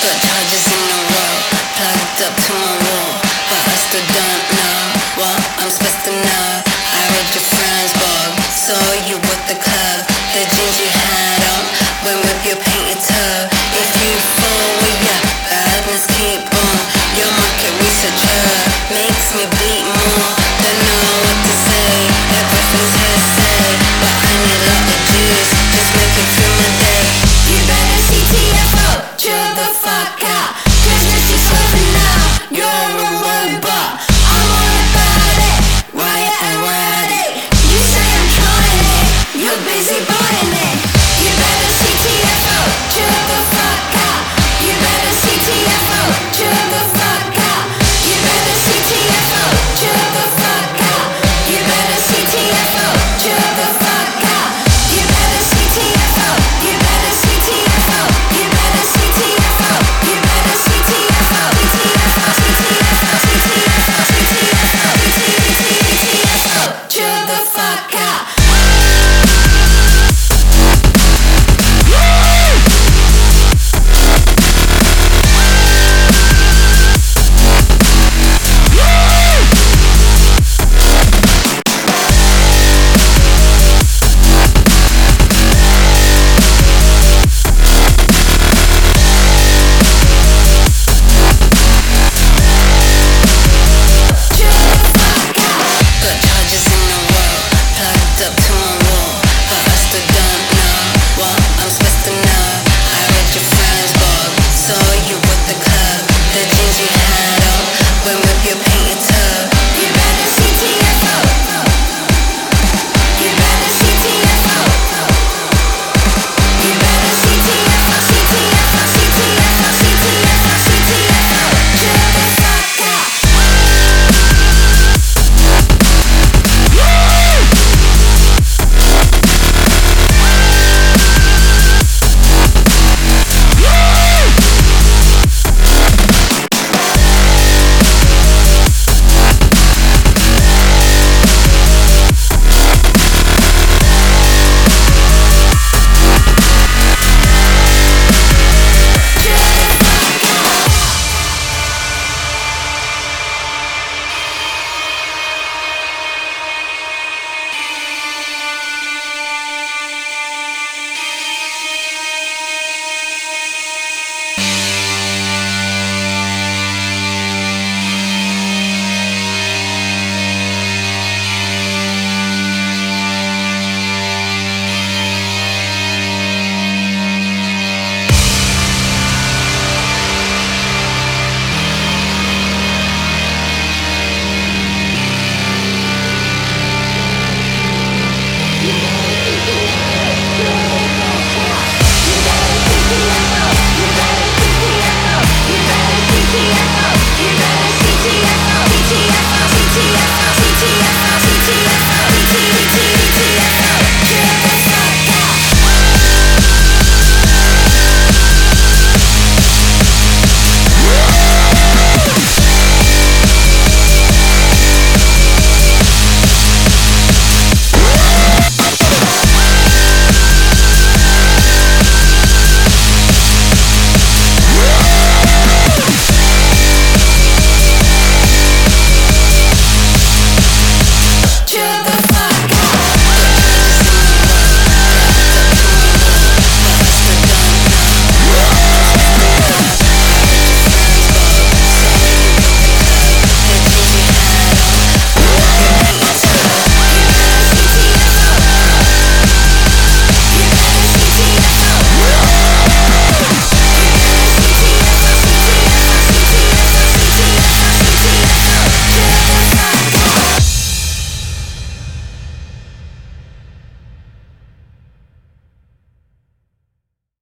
foot, hodges in the world, plugged up to my Podcast.